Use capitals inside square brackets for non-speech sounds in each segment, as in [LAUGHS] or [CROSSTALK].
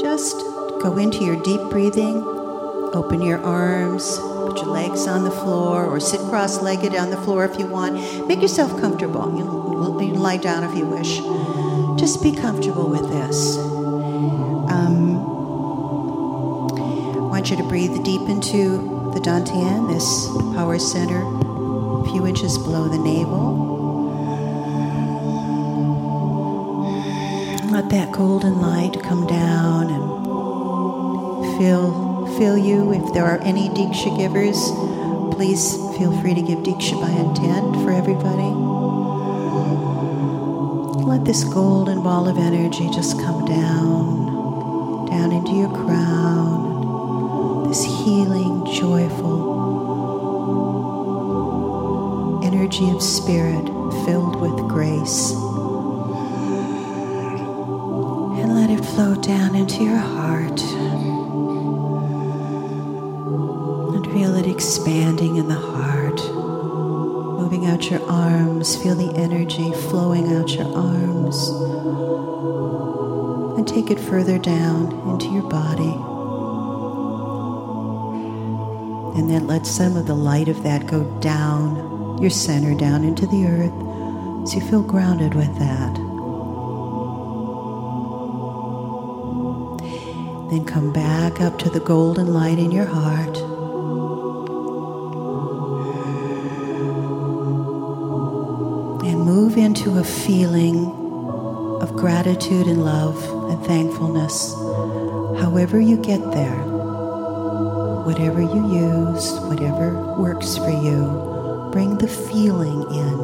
just go into your deep breathing. Open your arms, put your legs on the floor, or sit cross legged on the floor if you want. Make yourself comfortable. You, you lie down if you wish. Just be comfortable with this. Um, I want you to breathe deep into the Dantian, this power center, a few inches below the navel. Let that golden light come down and fill, fill you. If there are any Diksha givers, please feel free to give Diksha by intent for everybody. Let this golden ball of energy just come down, down into your crown. This healing, joyful energy of spirit filled with grace. Flow down into your heart. And feel it expanding in the heart. Moving out your arms, feel the energy flowing out your arms. And take it further down into your body. And then let some of the light of that go down your center, down into the earth, so you feel grounded with that. Then come back up to the golden light in your heart. And move into a feeling of gratitude and love and thankfulness, however you get there. Whatever you use, whatever works for you, bring the feeling in.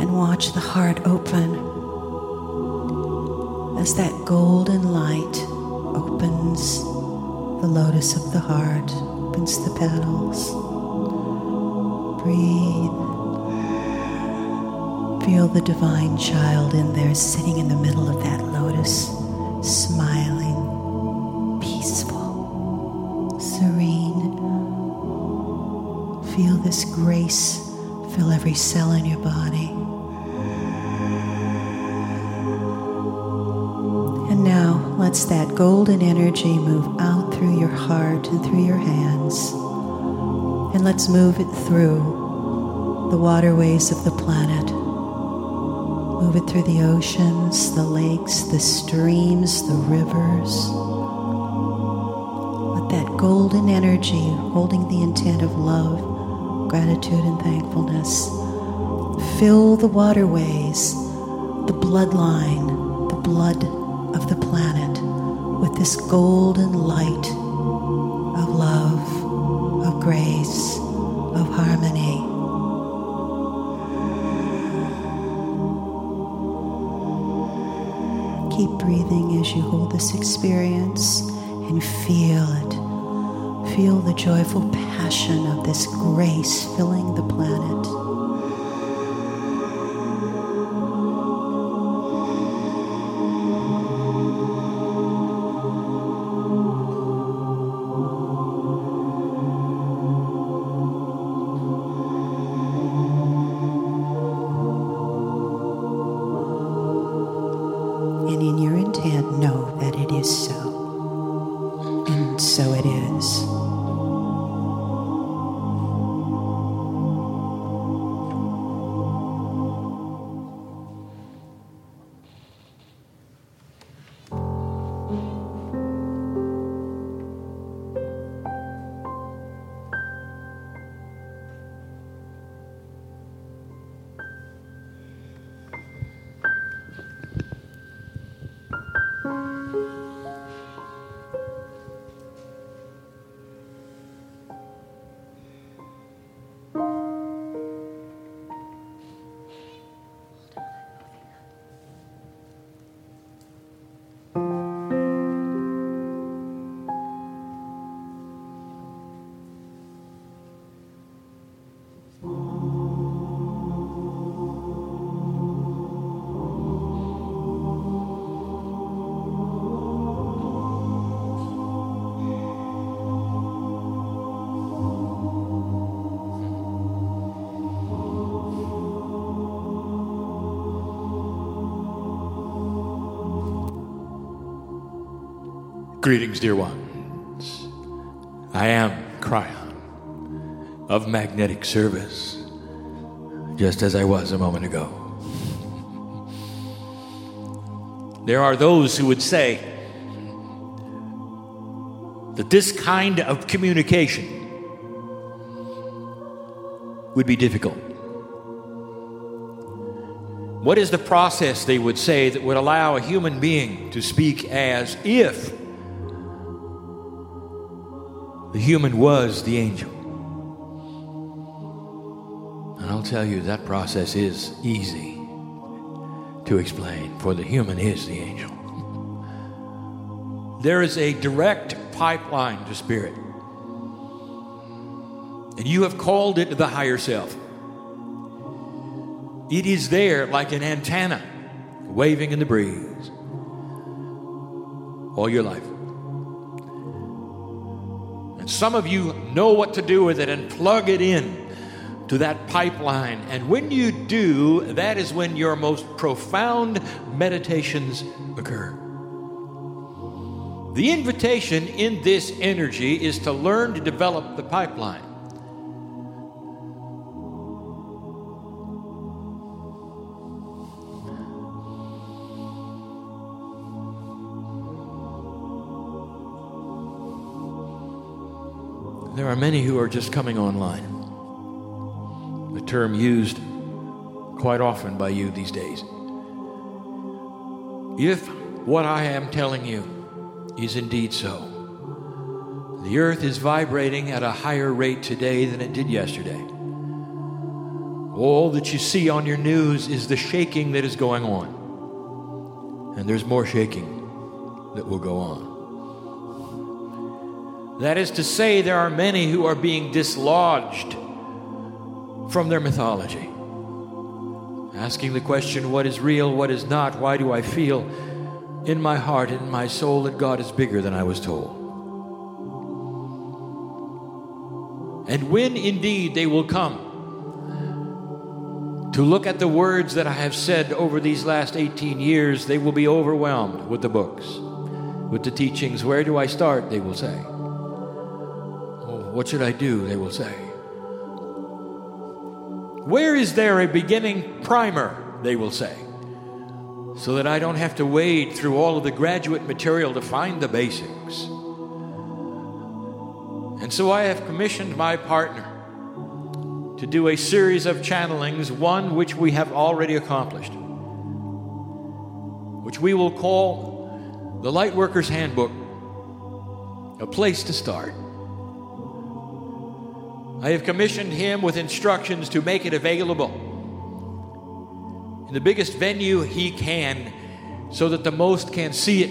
And watch the heart open as that golden light opens the lotus of the heart, opens the petals. Breathe. Feel the divine child in there sitting in the middle of that lotus, smiling, peaceful, serene. Feel this grace fill every cell in your body. Let's that golden energy move out through your heart and through your hands. And let's move it through the waterways of the planet. Move it through the oceans, the lakes, the streams, the rivers. Let that golden energy holding the intent of love, gratitude, and thankfulness fill the waterways, the bloodline, the blood of the planet this golden light of love, of grace, of harmony. Keep breathing as you hold this experience and feel it. Feel the joyful passion of this grace filling the planet. Greetings, dear ones. I am Kryon of Magnetic Service, just as I was a moment ago. There are those who would say that this kind of communication would be difficult. What is the process, they would say, that would allow a human being to speak as if the human was the angel? And I'll tell you, that process is easy to explain, for the human is the angel. There is a direct pipeline to spirit. And you have called it the higher self. It is there like an antenna waving in the breeze all your life. And some of you know what to do with it and plug it in to that pipeline. And when you do, that is when your most profound meditations occur. The invitation in this energy is to learn to develop the pipeline. There are many who are just coming online. The term used quite often by you these days. If what I am telling you is indeed so, the earth is vibrating at a higher rate today than it did yesterday. All that you see on your news is the shaking that is going on. And there's more shaking that will go on. That is to say, there are many who are being dislodged from their mythology, asking the question what is real, what is not, why do I feel in my heart and in my soul that God is bigger than I was told. And when indeed they will come to look at the words that I have said over these last 18 years, they will be overwhelmed with the books, with the teachings. Where do I start? They will say. What should I do? They will say. Where is there a beginning primer? They will say. So that I don't have to wade through all of the graduate material to find the basics. And so I have commissioned my partner to do a series of channelings, one which we have already accomplished, which we will call the Lightworker's Handbook, a place to start. I have commissioned him with instructions to make it available in the biggest venue he can so that the most can see it.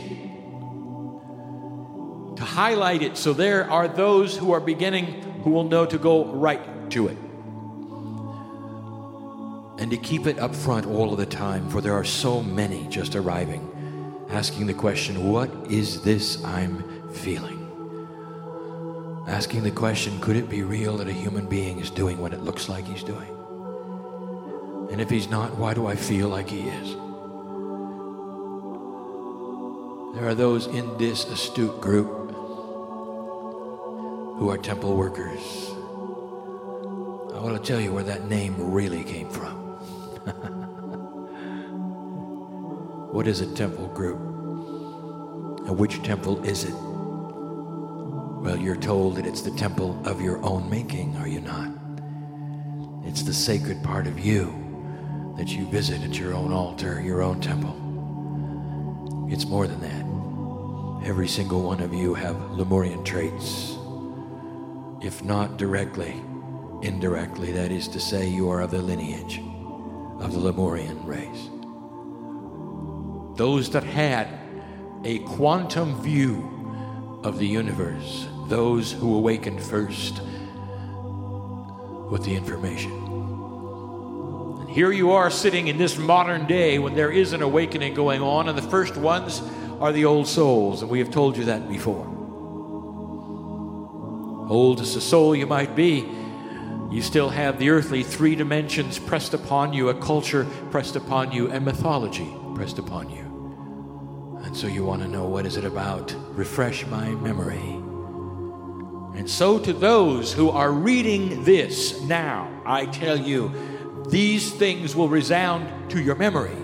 To highlight it so there are those who are beginning who will know to go right to it. And to keep it up front all of the time, for there are so many just arriving, asking the question, What is this I'm feeling? Asking the question could it be real that a human being is doing what it looks like he's doing? And if he's not, why do I feel like he is? There are those in this astute group who are temple workers. I want to tell you where that name really came from. [LAUGHS] what is a temple group? And which temple is it? Well, you're told that it's the temple of your own making, are you not? It's the sacred part of you that you visit at your own altar, your own temple. It's more than that. Every single one of you have Lemurian traits. If not directly, indirectly, that is to say, you are of the lineage of the Lemurian race. Those that had a quantum view of the universe those who awakened first with the information. And here you are sitting in this modern day when there is an awakening going on, and the first ones are the old souls, and we have told you that before. Old as a soul you might be, you still have the earthly three dimensions pressed upon you, a culture pressed upon you, and mythology pressed upon you. And so you want to know what is it about? Refresh my memory. And so to those who are reading this now, I tell you, these things will resound to your memory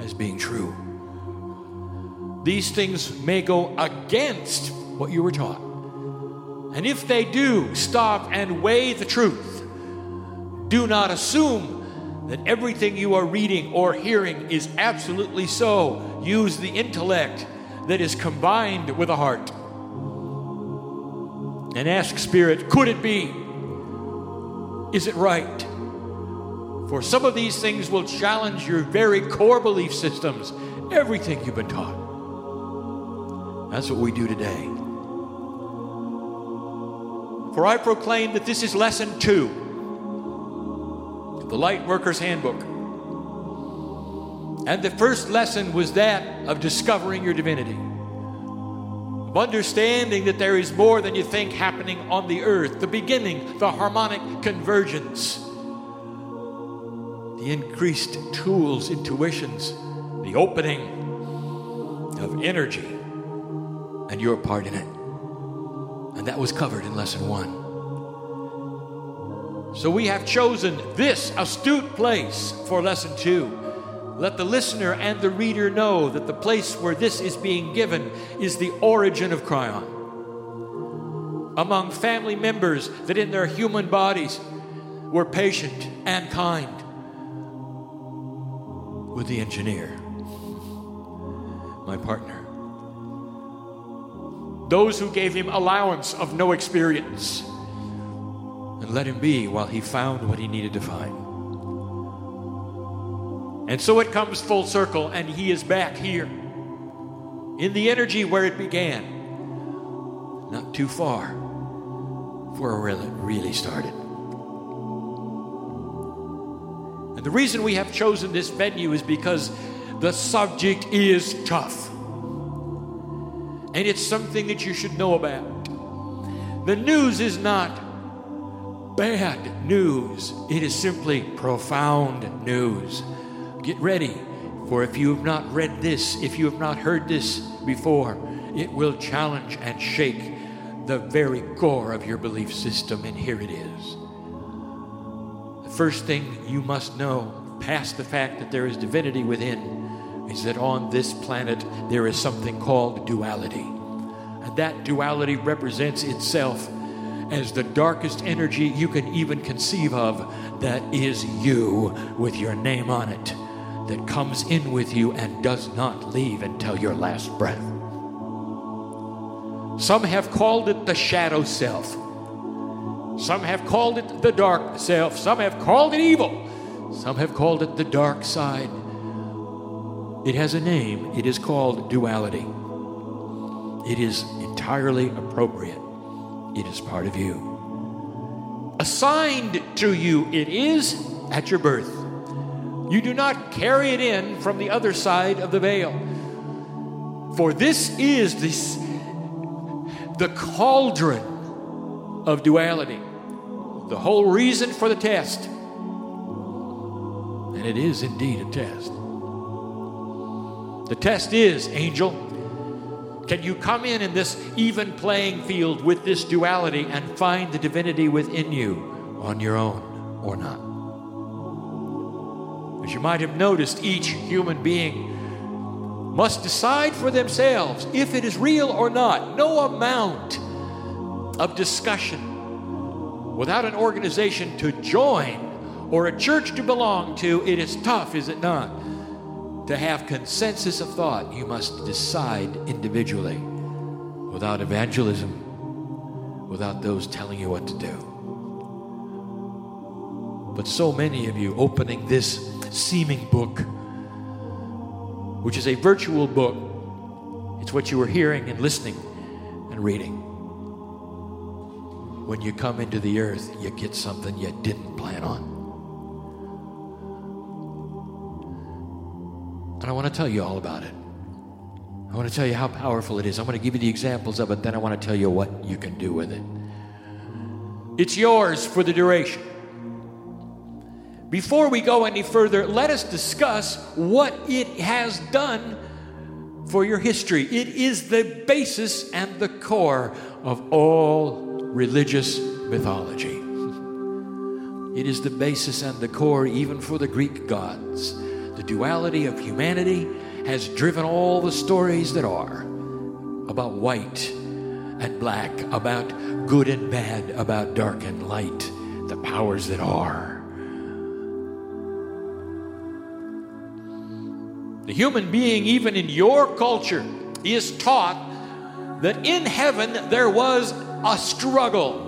as being true. These things may go against what you were taught. And if they do, stop and weigh the truth. Do not assume that everything you are reading or hearing is absolutely so. Use the intellect that is combined with the heart. And ask Spirit, could it be? Is it right? For some of these things will challenge your very core belief systems, everything you've been taught. That's what we do today. For I proclaim that this is lesson two of the Light Worker's Handbook. And the first lesson was that of discovering your divinity, of understanding that there is more than you think happening on the earth, the beginning, the harmonic convergence, the increased tools, intuitions, the opening of energy, and your part in it. And that was covered in lesson one. So we have chosen this astute place for lesson two. Let the listener and the reader know that the place where this is being given is the origin of Kryon. Among family members that in their human bodies were patient and kind with the engineer, my partner those who gave him allowance of no experience, and let him be while he found what he needed to find. And so it comes full circle, and he is back here in the energy where it began, not too far for where it really started. And the reason we have chosen this venue is because the subject is tough. And it's something that you should know about. The news is not bad news, it is simply profound news. Get ready, for if you have not read this, if you have not heard this before, it will challenge and shake the very core of your belief system, and here it is. The first thing you must know, past the fact that there is divinity within, is that on this planet there is something called duality. And that duality represents itself as the darkest energy you can even conceive of that is you with your name on it, that comes in with you and does not leave until your last breath. Some have called it the shadow self. Some have called it the dark self. Some have called it evil. Some have called it the dark side. It has a name. It is called duality. It is entirely appropriate. It is part of you. Assigned to you, it is at your birth. You do not carry it in from the other side of the veil. For this is this, the cauldron of duality, the whole reason for the test. And it is indeed a test. The test is, angel, can you come in in this even playing field with this duality and find the divinity within you on your own or not? As you might have noticed, each human being must decide for themselves if it is real or not. No amount of discussion without an organization to join or a church to belong to, it is tough, is it not? To have consensus of thought, you must decide individually without evangelism, without those telling you what to do. But so many of you opening this seeming book, which is a virtual book, it's what you were hearing and listening and reading. When you come into the earth, you get something you didn't plan on. And I want to tell you all about it. I want to tell you how powerful it is. I'm going to give you the examples of it, then I want to tell you what you can do with it. It's yours for the duration. Before we go any further, let us discuss what it has done for your history. It is the basis and the core of all religious mythology. [LAUGHS] It is the basis and the core even for the Greek gods. The duality of humanity has driven all the stories that are about white and black, about good and bad, about dark and light, the powers that are. The human being, even in your culture, is taught that in heaven there was a struggle,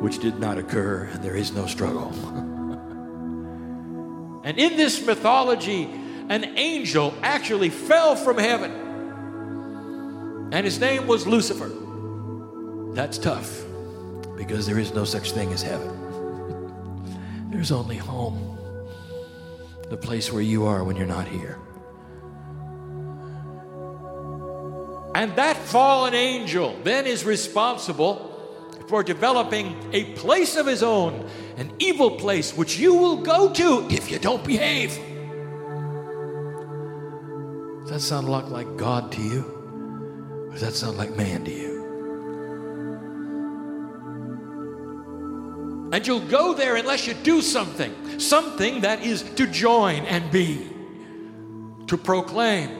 which did not occur, and there is no struggle. [LAUGHS] and in this mythology, an angel actually fell from heaven, and his name was Lucifer. That's tough because there is no such thing as heaven. [LAUGHS] There's only home the place where you are when you're not here. And that fallen angel then is responsible for developing a place of his own, an evil place which you will go to if you don't behave. Does that sound a lot like God to you? Or does that sound like man to you? And you'll go there unless you do something, something that is to join and be, to proclaim,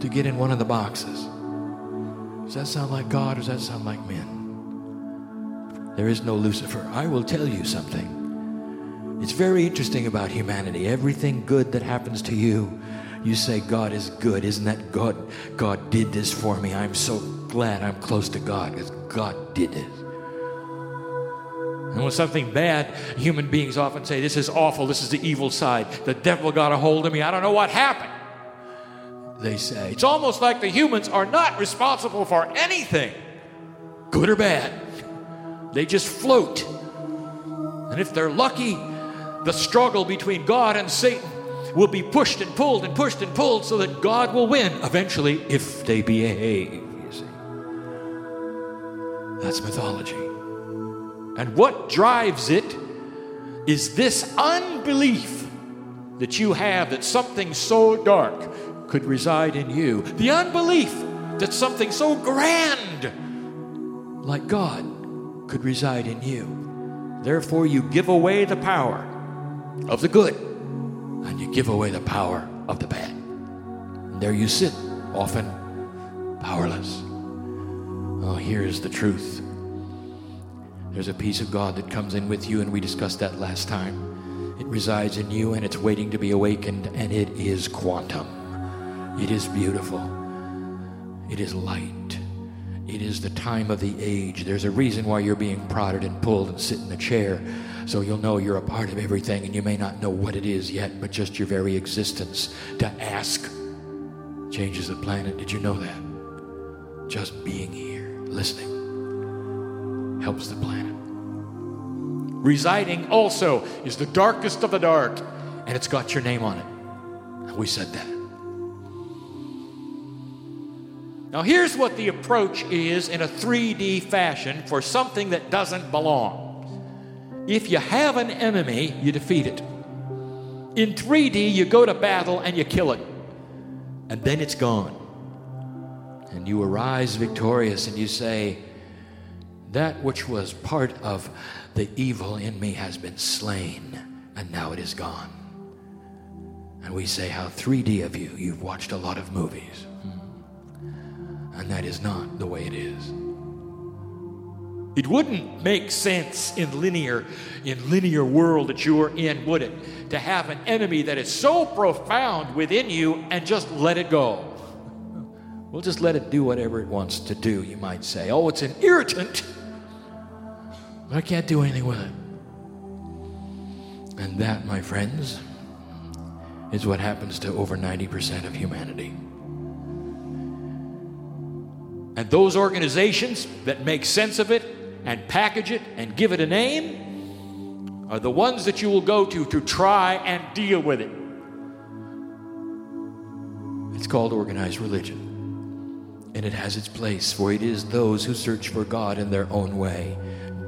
to get in one of the boxes. Does that sound like God or does that sound like men? There is no Lucifer. I will tell you something. It's very interesting about humanity. Everything good that happens to you, you say, God is good. Isn't that God? God did this for me. I'm so glad I'm close to God because God did it. And when something bad, human beings often say, This is awful, this is the evil side. The devil got a hold of me, I don't know what happened. They say. It's almost like the humans are not responsible for anything, good or bad. They just float. And if they're lucky, the struggle between God and Satan will be pushed and pulled and pushed and pulled so that God will win eventually if they behave. That's mythology. And what drives it is this unbelief that you have that something so dark could reside in you. The unbelief that something so grand like God could reside in you. Therefore, you give away the power of the good and you give away the power of the bad. And there you sit, often powerless. Oh, here's the truth. There's a piece of God that comes in with you, and we discussed that last time. It resides in you and it's waiting to be awakened, and it is quantum. It is beautiful. It is light. It is the time of the age. There's a reason why you're being prodded and pulled and sit in the chair. So you'll know you're a part of everything, and you may not know what it is yet, but just your very existence to ask changes the planet. Did you know that? Just being here listening helps the planet. Residing also is the darkest of the dark, and it's got your name on it. We said that. Now, here's what the approach is in a 3D fashion for something that doesn't belong. If you have an enemy, you defeat it. In 3D, you go to battle and you kill it, and then it's gone and you arise victorious and you say, That which was part of the evil in me has been slain, and now it is gone. And we say, How 3D of you, you've watched a lot of movies. Hmm. And that is not the way it is. It wouldn't make sense in linear, in linear world that you are in, would it? To have an enemy that is so profound within you and just let it go. We'll just let it do whatever it wants to do, you might say. Oh, it's an irritant, but I can't do anything with it. And that, my friends, is what happens to over 90% of humanity. And those organizations that make sense of it and package it and give it a name are the ones that you will go to to try and deal with it. It's called organized religion and it has its place, for it is those who search for God in their own way.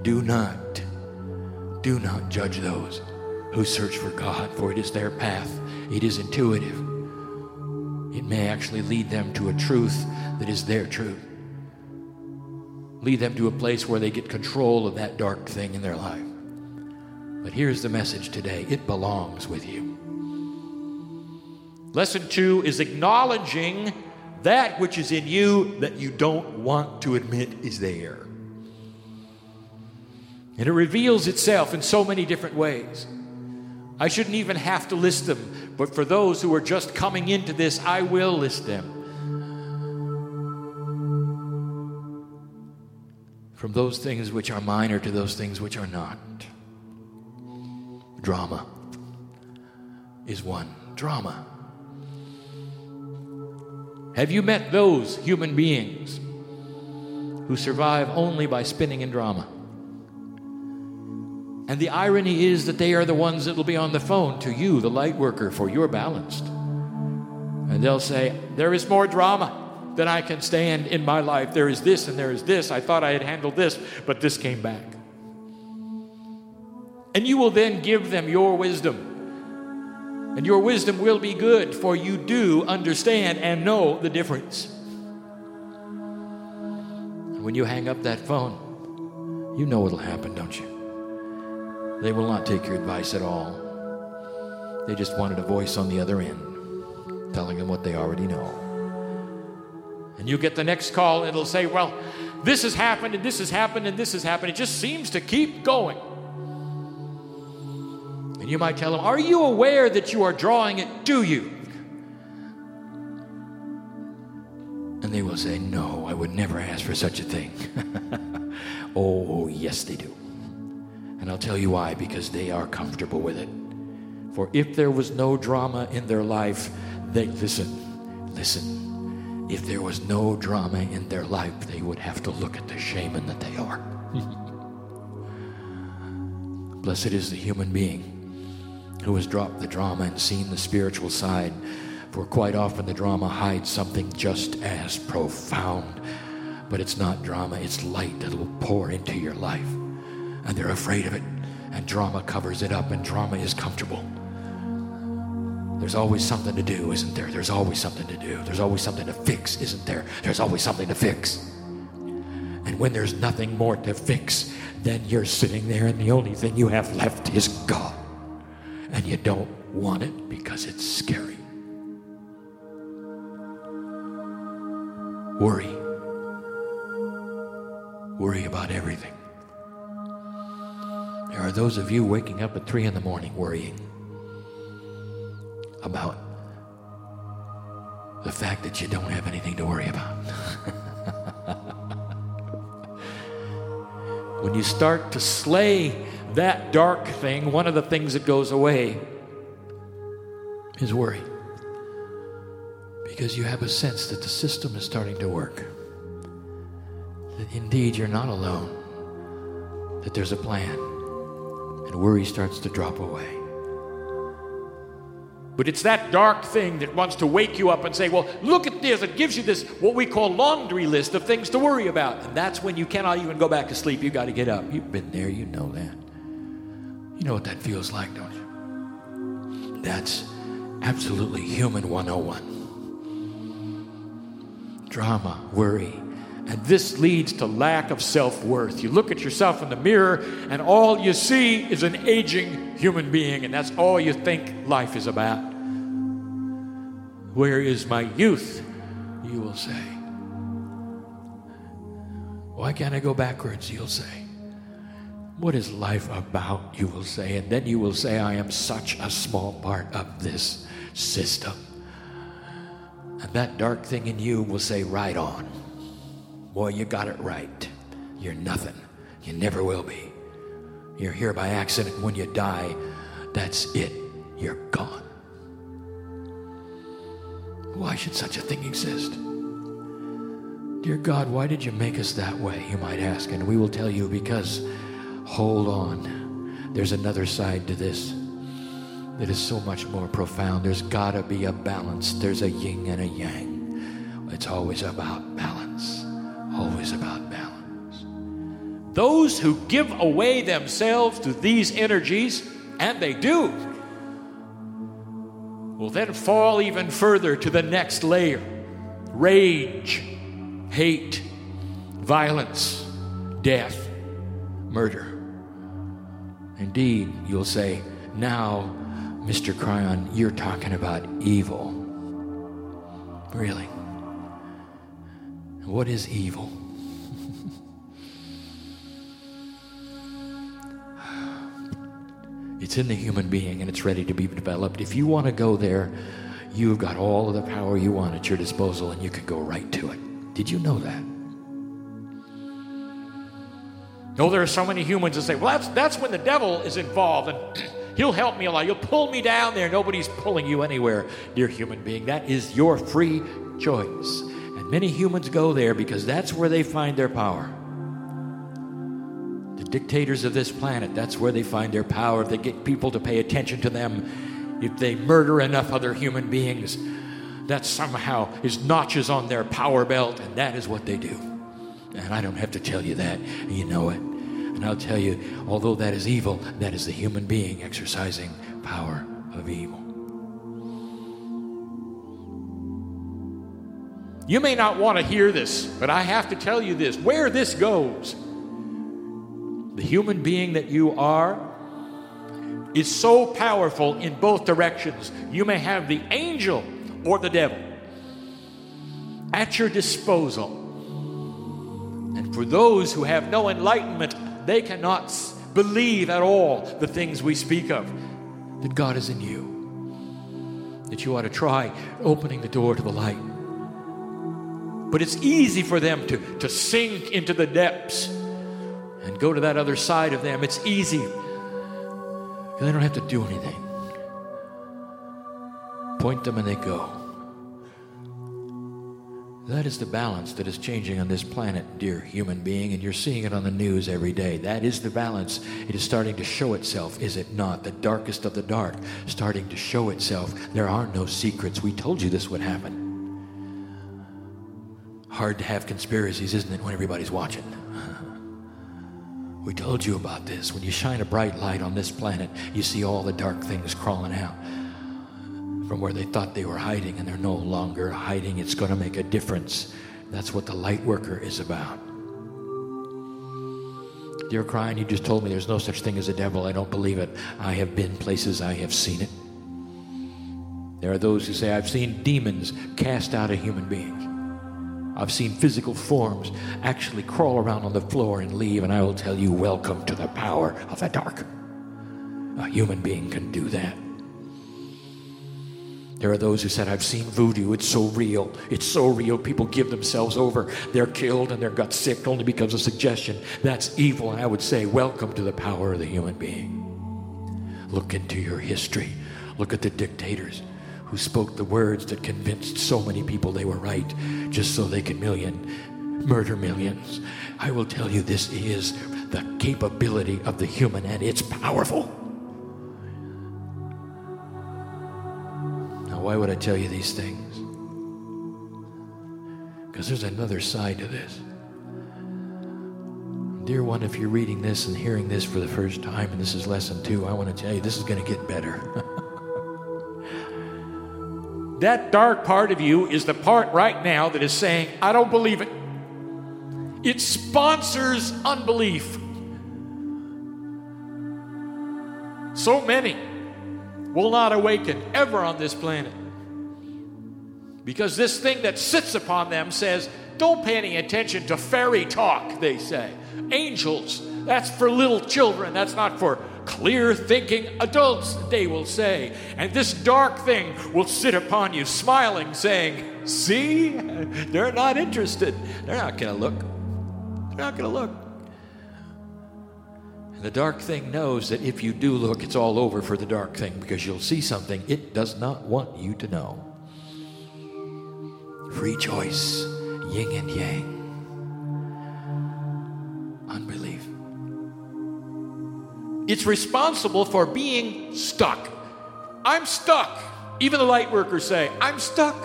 Do not, do not judge those who search for God, for it is their path. It is intuitive. It may actually lead them to a truth that is their truth. Lead them to a place where they get control of that dark thing in their life. But here's the message today it belongs with you. Lesson two is acknowledging that which is in you that you don't want to admit is there. And it reveals itself in so many different ways. I shouldn't even have to list them, but for those who are just coming into this, I will list them. From those things which are minor to those things which are not. Drama is one. Drama. Have you met those human beings who survive only by spinning in drama? And the irony is that they are the ones that will be on the phone to you, the light worker, for you're balanced. And they'll say, There is more drama than I can stand in my life. There is this and there is this. I thought I had handled this, but this came back. And you will then give them your wisdom. And your wisdom will be good, for you do understand and know the difference. And when you hang up that phone, you know what'll happen, don't you? They will not take your advice at all. They just wanted a voice on the other end telling them what they already know. And you get the next call, and it'll say, Well, this has happened, and this has happened, and this has happened. It just seems to keep going. And you might tell them, Are you aware that you are drawing it to you? And they will say, No, I would never ask for such a thing. [LAUGHS] oh, yes, they do. And I'll tell you why because they are comfortable with it. For if there was no drama in their life, they listen, listen. If there was no drama in their life, they would have to look at the shaman that they are. [LAUGHS] Blessed is the human being who has dropped the drama and seen the spiritual side, for quite often the drama hides something just as profound. But it's not drama, it's light that will pour into your life and they're afraid of it. And drama covers it up, and drama is comfortable. There's always something to do, isn't there? There's always something to do. There's always something to fix, isn't there? There's always something to fix. And when there's nothing more to fix, then you're sitting there, and the only thing you have left is God. And you don't want it because it's scary. Worry. Worry about everything. There are those of you waking up at three in the morning worrying about the fact that you don't have anything to worry about. [LAUGHS] when you start to slay that dark thing, one of the things that goes away is worry. Because you have a sense that the system is starting to work. That indeed you're not alone, that there's a plan and worry starts to drop away. But it's that dark thing that wants to wake you up and say, Well, look at this. It gives you this, what we call laundry list of things to worry about. And that's when you cannot even go back to sleep. You got to get up. You've been there, you know that. You know what that feels like, don't you? That's absolutely human 101. Drama, worry, and this leads to lack of self worth. You look at yourself in the mirror, and all you see is an aging human being, and that's all you think life is about. Where is my youth? You will say. Why can't I go backwards? You'll say. What is life about? You will say. And then you will say, I am such a small part of this system. And that dark thing in you will say, Right on. Boy, you got it right. You're nothing. You never will be. You're here by accident. When you die, that's it. You're gone. Why should such a thing exist? Dear God, why did you make us that way? You might ask. And we will tell you because, hold on, there's another side to this that is so much more profound. There's got to be a balance, there's a yin and a yang. It's always about balance always about balance. Those who give away themselves to these energies and they do, will then fall even further to the next layer rage, hate, violence, death, murder. Indeed, you'll say, now, Mr. Kryon, you're talking about evil. Really? What is evil? [SIGHS] it's in the human being and it's ready to be developed. If you want to go there, you've got all of the power you want at your disposal and you can go right to it. Did you know that? No, there are so many humans that say, well, that's, that's when the devil is involved and [CLEARS THROAT] he'll help me a lot. He'll pull me down there. Nobody's pulling you anywhere, dear human being. That is your free choice. And many humans go there because that's where they find their power. The dictators of this planet, that's where they find their power. If they get people to pay attention to them, if they murder enough other human beings, that somehow is notches on their power belt, and that is what they do. And I don't have to tell you that, you know it. And I'll tell you, although that is evil, that is the human being exercising power of evil. You may not want to hear this, but I have to tell you this where this goes, the human being that you are is so powerful in both directions. You may have the angel or the devil at your disposal. And for those who have no enlightenment, they cannot believe at all the things we speak of that God is in you. That you ought to try opening the door to the light. But it's easy for them to, to sink into the depths and go to that other side of them. It's easy. They don't have to do anything. Point them and they go. That is the balance that is changing on this planet, dear human being, and you're seeing it on the news every day. That is the balance. It is starting to show itself, is it not? The darkest of the dark starting to show itself. There are no secrets. We told you this would happen. Hard to have conspiracies, isn't it, when everybody's watching? We told you about this. When you shine a bright light on this planet, you see all the dark things crawling out from where they thought they were hiding and they're no longer hiding. It's going to make a difference. That's what the light worker is about. Dear Kryon, you just told me there's no such thing as a devil. I don't believe it. I have been places, I have seen it. There are those who say, I've seen demons cast out of human beings. I've seen physical forms actually crawl around on the floor and leave, and I will tell you, welcome to the power of the dark. A human being can do that. There are those who said, I've seen voodoo. It's so real. It's so real. People give themselves over. They're killed and they're got sick only because of suggestion. That's evil. And I would say, welcome to the power of the human being. Look into your history. Look at the dictators who spoke the words that convinced so many people they were right just so they could million, murder millions. I will tell you, this is the capability of the human and it's powerful. Why would I tell you these things? Because there's another side to this. Dear one, if you're reading this and hearing this for the first time, and this is lesson two, I want to tell you this is going to get better. [LAUGHS] that dark part of you is the part right now that is saying, I don't believe it. It sponsors unbelief. So many will not awaken ever on this planet. Because this thing that sits upon them says, don't pay any attention to fairy talk, they say. Angels, that's for little children, that's not for clear thinking adults, they will say. And this dark thing will sit upon you, smiling, saying, See, [LAUGHS] they're not interested. They're not going to look. They're not going to look. And the dark thing knows that if you do look, it's all over for the dark thing because you'll see something it does not want you to know. Free choice, yin and yang. Unbelief. It's responsible for being stuck. I'm stuck. Even the light workers say, I'm stuck.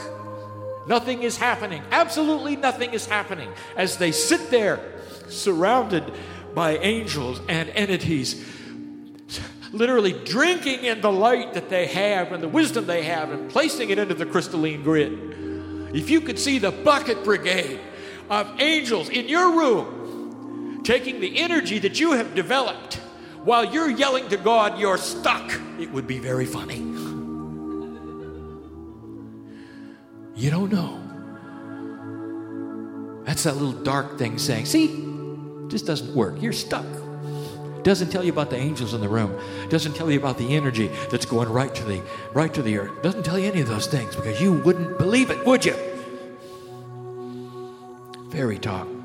Nothing is happening. Absolutely nothing is happening as they sit there surrounded by angels and entities literally drinking in the light that they have and the wisdom they have and placing it into the crystalline grid. If you could see the bucket brigade of angels in your room taking the energy that you have developed while you're yelling to God, you're stuck, it would be very funny. You don't know. That's that little dark thing saying, see, this doesn't work. You're stuck. Doesn't tell you about the angels in the room. Doesn't tell you about the energy that's going right to the right to the earth. Doesn't tell you any of those things because you wouldn't believe it, would you? Fairy talk. [LAUGHS]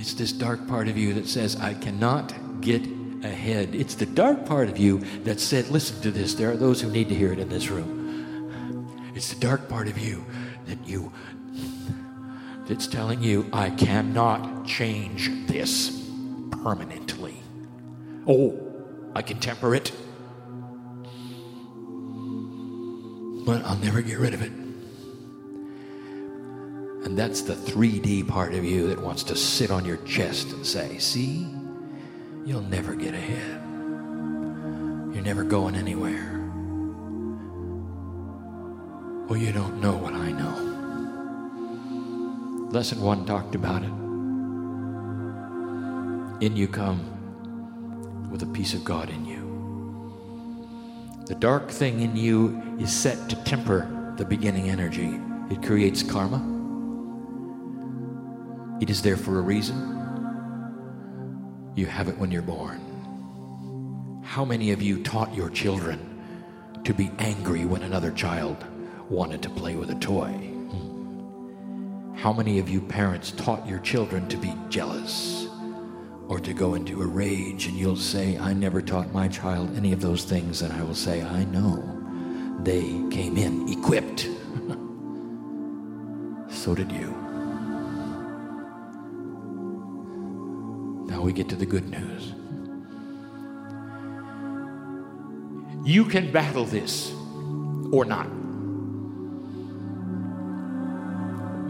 It's this dark part of you that says, I cannot get ahead. It's the dark part of you that said, Listen to this. There are those who need to hear it in this room. It's the dark part of you that you that's telling you, I cannot change this permanently. Oh, I can temper it, but I'll never get rid of it. And that's the 3D part of you that wants to sit on your chest and say, See, you'll never get ahead. You're never going anywhere. Well, you don't know what I know. Lesson one talked about it. In you come with a piece of God in you. The dark thing in you is set to temper the beginning energy. It creates karma. It is there for a reason. You have it when you're born. How many of you taught your children to be angry when another child wanted to play with a toy? How many of you parents taught your children to be jealous or to go into a rage? And you'll say, I never taught my child any of those things. And I will say, I know. They came in equipped. [LAUGHS] so did you. Now we get to the good news. You can battle this or not.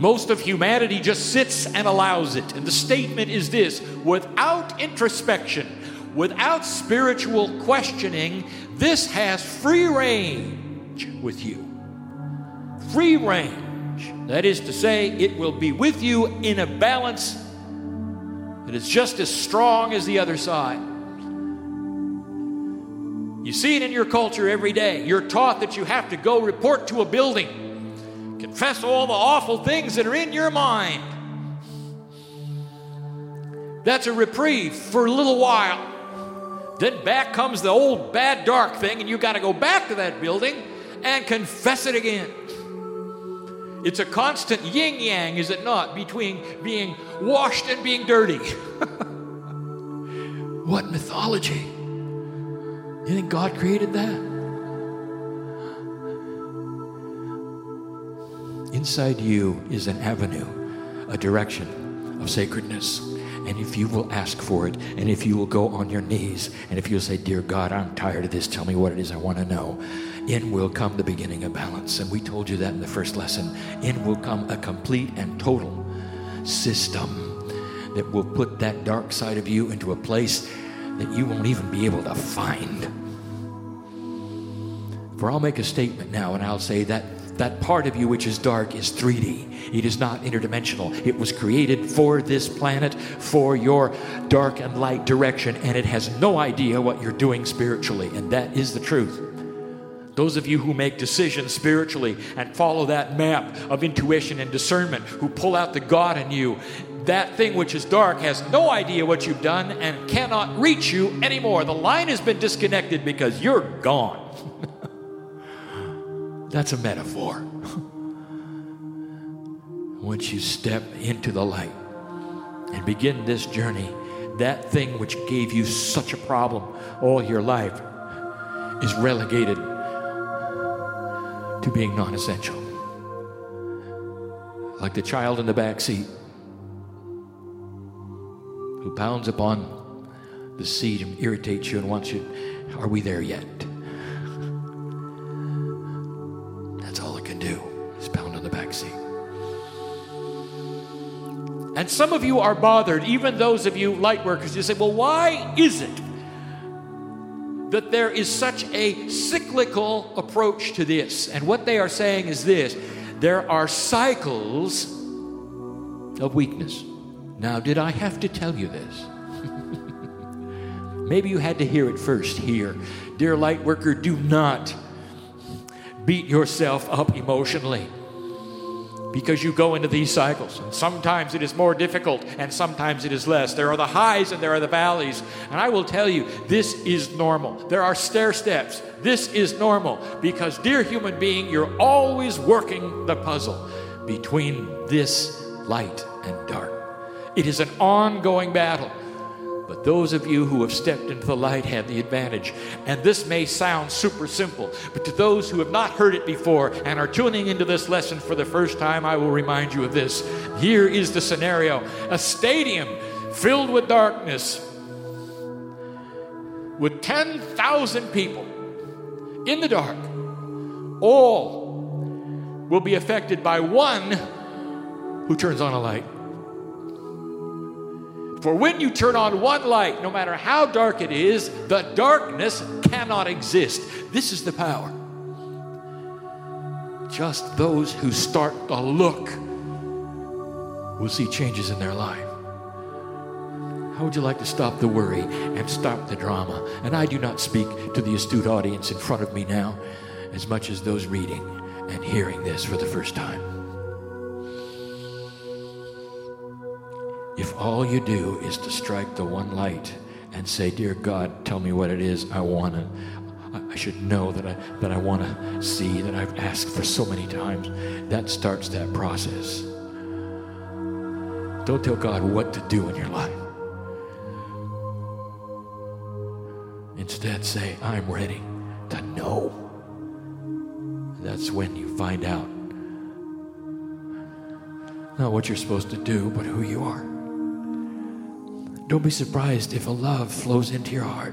Most of humanity just sits and allows it. And the statement is this without introspection, without spiritual questioning, this has free range with you. Free range. That is to say, it will be with you in a balance that is just as strong as the other side. You see it in your culture every day. You're taught that you have to go report to a building Confess all the awful things that are in your mind. That's a reprieve for a little while. Then back comes the old bad dark thing, and you've got to go back to that building and confess it again. It's a constant yin yang, is it not, between being washed and being dirty? [LAUGHS] what mythology? You think God created that? Inside you is an avenue, a direction of sacredness. And if you will ask for it, and if you will go on your knees, and if you'll say, Dear God, I'm tired of this, tell me what it is I want to know, in will come the beginning of balance. And we told you that in the first lesson. In will come a complete and total system that will put that dark side of you into a place that you won't even be able to find. For I'll make a statement now, and I'll say that that part of you which is dark is 3D. It is not interdimensional. It was created for this planet, for your dark and light direction, and it has no idea what you're doing spiritually. And that is the truth. Those of you who make decisions spiritually and follow that map of intuition and discernment, who pull out the God in you, that thing which is dark has no idea what you've done and cannot reach you anymore. The line has been disconnected because you're gone. [LAUGHS] That's a metaphor. [LAUGHS] Once you step into the light and begin this journey, that thing which gave you such a problem all your life is relegated to being non essential. Like the child in the back seat who pounds upon the seat and irritates you and wants you. Are we there yet? And some of you are bothered, even those of you light workers, you say, well, why is it that there is such a cyclical approach to this? And what they are saying is this there are cycles of weakness. Now, did I have to tell you this? [LAUGHS] Maybe you had to hear it first here. Dear light worker, do not beat yourself up emotionally because you go into these cycles. And sometimes it is more difficult and sometimes it is less. There are the highs and there are the valleys. And I will tell you, this is normal. There are stair steps. This is normal because, dear human being, you're always working the puzzle between this light and dark. It is an ongoing battle. But those of you who have stepped into the light have the advantage. And this may sound super simple, but to those who have not heard it before and are tuning into this lesson for the first time, I will remind you of this. Here is the scenario a stadium filled with darkness, with 10,000 people in the dark. All will be affected by one who turns on a light. For when you turn on one light, no matter how dark it is, the darkness cannot exist. This is the power. Just those who start to look will see changes in their life. How would you like to stop the worry and stop the drama? And I do not speak to the astute audience in front of me now as much as those reading and hearing this for the first time. All you do is to strike the one light and say, Dear God, tell me what it is I want I should know that I, that I want to see, that I've asked for so many times, that starts that process. Don't tell God what to do in your life. Instead, say, I'm ready to know. That's when you find out not what you're supposed to do, but who you are. Don't be surprised if a love flows into your heart.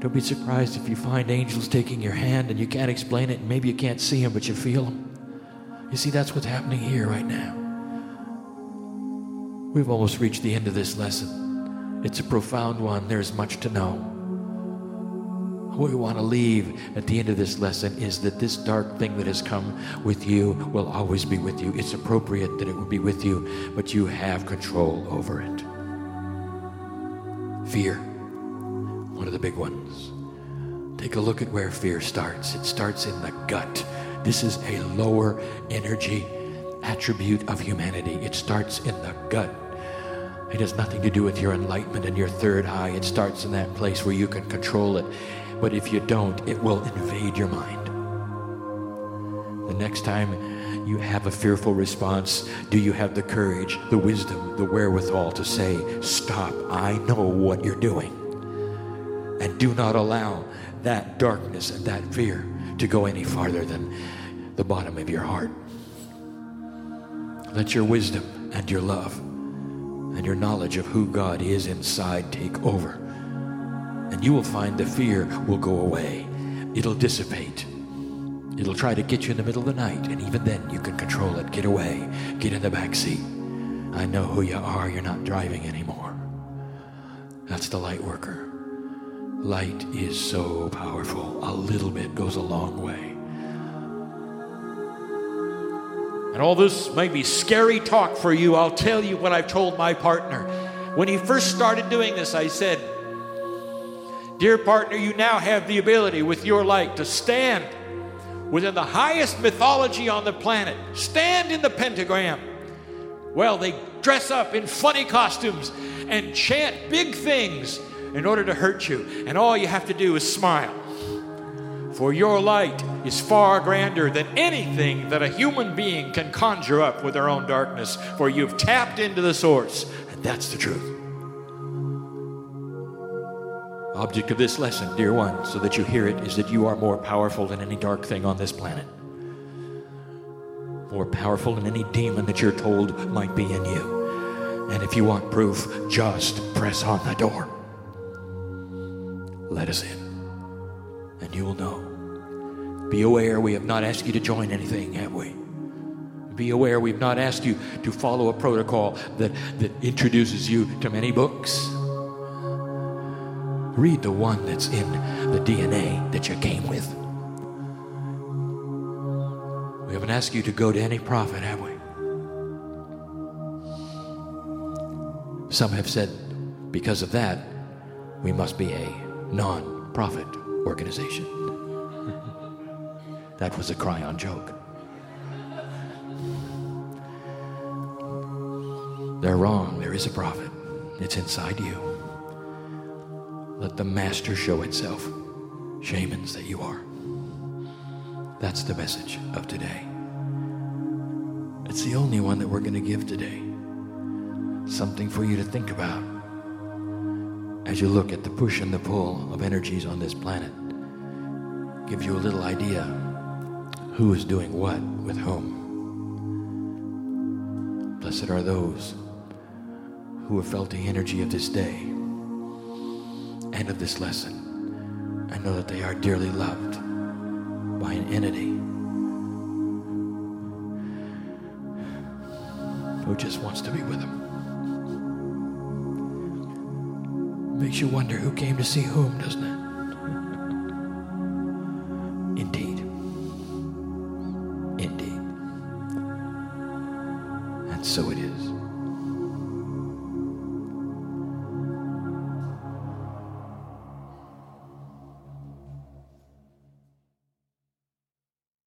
Don't be surprised if you find angels taking your hand and you can't explain it, and maybe you can't see them, but you feel them. You see, that's what's happening here right now. We've almost reached the end of this lesson. It's a profound one. There's much to know. What we want to leave at the end of this lesson is that this dark thing that has come with you will always be with you. It's appropriate that it will be with you, but you have control over it. Fear, one of the big ones. Take a look at where fear starts. It starts in the gut. This is a lower energy attribute of humanity. It starts in the gut. It has nothing to do with your enlightenment and your third eye. It starts in that place where you can control it. But if you don't, it will invade your mind. The next time you have a fearful response, do you have the courage, the wisdom, the wherewithal to say, Stop, I know what you're doing. And do not allow that darkness and that fear to go any farther than the bottom of your heart. Let your wisdom and your love and your knowledge of who God is inside take over and you will find the fear will go away. It'll dissipate. It'll try to get you in the middle of the night, and even then you can control it. Get away. Get in the back seat. I know who you are. You're not driving anymore. That's the light worker. Light is so powerful. A little bit goes a long way. And all this may be scary talk for you. I'll tell you what I've told my partner. When he first started doing this, I said, Dear partner, you now have the ability with your light to stand within the highest mythology on the planet. Stand in the pentagram. Well, they dress up in funny costumes and chant big things in order to hurt you. And all you have to do is smile. For your light is far grander than anything that a human being can conjure up with their own darkness. For you've tapped into the source, and that's the truth. Object of this lesson, dear one, so that you hear it, is that you are more powerful than any dark thing on this planet. More powerful than any demon that you're told might be in you. And if you want proof, just press on the door. Let us in, and you will know. Be aware we have not asked you to join anything, have we? Be aware we've not asked you to follow a protocol that, that introduces you to many books. Read the one that's in the DNA that you came with. We haven't asked you to go to any prophet, have we? Some have said because of that, we must be a non profit organization. that was a Kryon joke. They're wrong. There is a prophet, it's inside you. Let the master show itself. Shamans that you are. That's the message of today. It's the only one that we're going to give today. Something for you to think about as you look at the push and the pull of energies on this planet. Give you a little idea who is doing what with whom. Blessed are those who have felt the energy of this day and of this lesson I know that they are dearly loved by an entity who just wants to be with them. Makes you wonder who came to see whom, doesn't it?